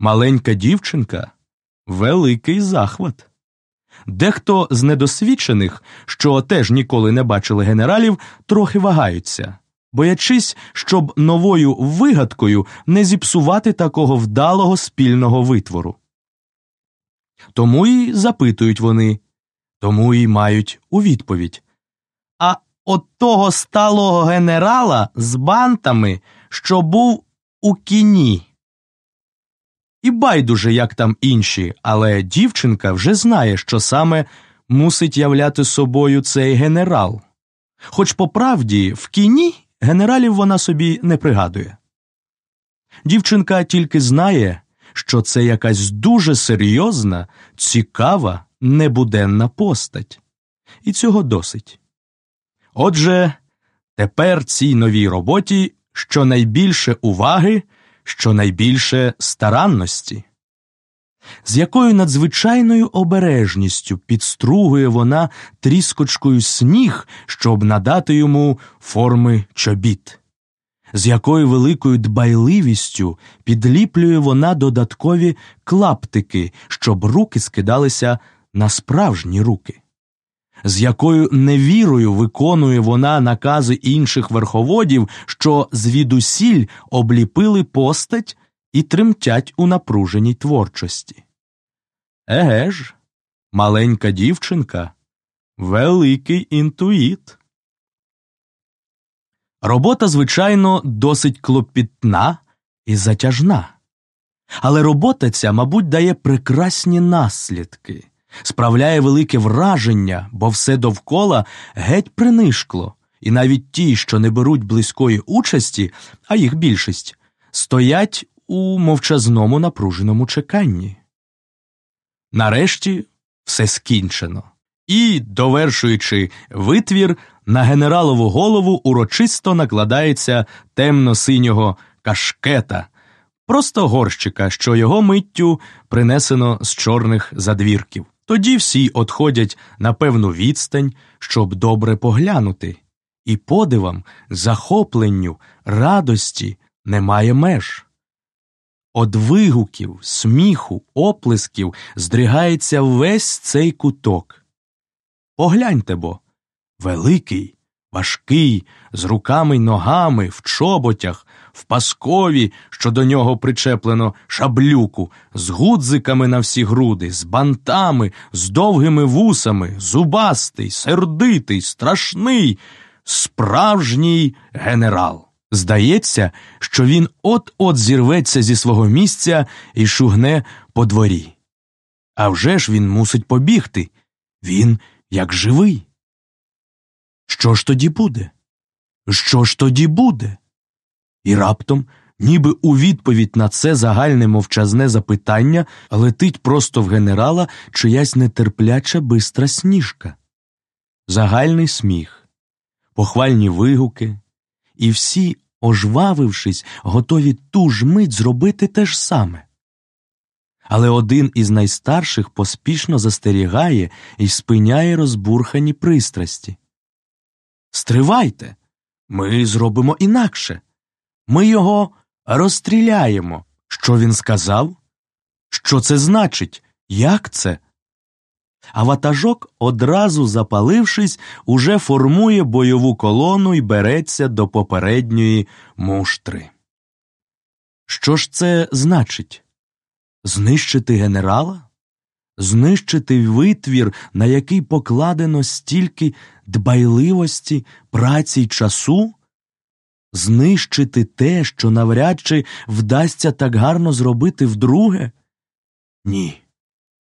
Маленька дівчинка великий захват. Дехто з недосвідчених, що теж ніколи не бачили генералів, трохи вагаються, боячись, щоб новою вигадкою не зіпсувати такого вдалого спільного витвору. Тому й запитують вони, тому й мають у відповідь. А от того сталого генерала з бантами, що був у кіні. І байдуже, як там інші, але дівчинка вже знає, що саме мусить являти собою цей генерал. Хоч по правді в кіні генералів вона собі не пригадує. Дівчинка тільки знає, що це якась дуже серйозна, цікава, небуденна постать, і цього досить. Отже, тепер цій новій роботі щонайбільше уваги щонайбільше старанності. З якою надзвичайною обережністю підстругує вона тріскочкою сніг, щоб надати йому форми чобіт, з якою великою дбайливістю підліплює вона додаткові клаптики, щоб руки скидалися на справжні руки з якою невірою виконує вона накази інших верховодів, що звідусіль обліпили постать і тремтять у напруженій творчості. Еге ж, маленька дівчинка, великий інтуїт. Робота, звичайно, досить клопітна і затяжна. Але робота ця, мабуть, дає прекрасні наслідки справляє велике враження, бо все довкола геть принишкло, і навіть ті, що не беруть близької участі, а їх більшість, стоять у мовчазному напруженому чеканні. Нарешті все скінчено. І, довершуючи витвір, на генералову голову урочисто накладається темно-синього кашкета, просто горщика, що його миттю принесено з чорних задвірків. Тоді всі отходять на певну відстань, щоб добре поглянути, і подивам, захопленню, радості немає меж. Од вигуків, сміху, оплесків здригається весь цей куток. Погляньте бо, великий, важкий, з руками й ногами, в чоботях, в паскові, що до нього причеплено шаблюку, з гудзиками на всі груди, з бантами, з довгими вусами, зубастий, сердитий, страшний, справжній генерал. Здається, що він от-от зірветься зі свого місця і шугне по дворі. А вже ж він мусить побігти. Він як живий. Що ж тоді буде? Що ж тоді буде? І раптом, ніби у відповідь на це загальне мовчазне запитання, летить просто в генерала чиясь нетерпляча бистра сніжка. Загальний сміх, похвальні вигуки, і всі, ожвавившись, готові ту ж мить зробити те ж саме. Але один із найстарших поспішно застерігає і спиняє розбурхані пристрасті. Стривайте, ми зробимо інакше. Ми його розстріляємо. Що він сказав? Що це значить? Як це? А ватажок, одразу запалившись, уже формує бойову колону і береться до попередньої муштри. Що ж це значить? Знищити генерала? Знищити витвір, на який покладено стільки дбайливості, праці й часу? Знищити те, що навряд чи вдасться так гарно зробити вдруге? Ні,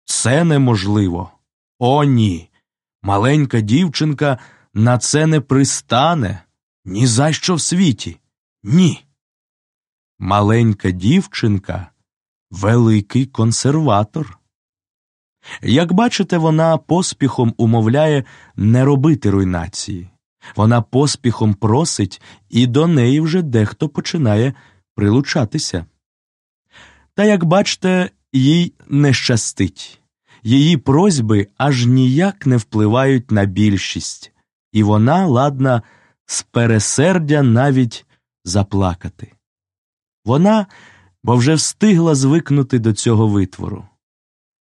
це неможливо. О, ні. Маленька дівчинка на це не пристане ні за що в світі. Ні. Маленька дівчинка великий консерватор. Як бачите, вона поспіхом умовляє не робити руйнації. Вона поспіхом просить, і до неї вже дехто починає прилучатися. Та, як бачите, їй не щастить, її просьби аж ніяк не впливають на більшість, і вона ладна з пересердя навіть заплакати. Вона бо вже встигла звикнути до цього витвору.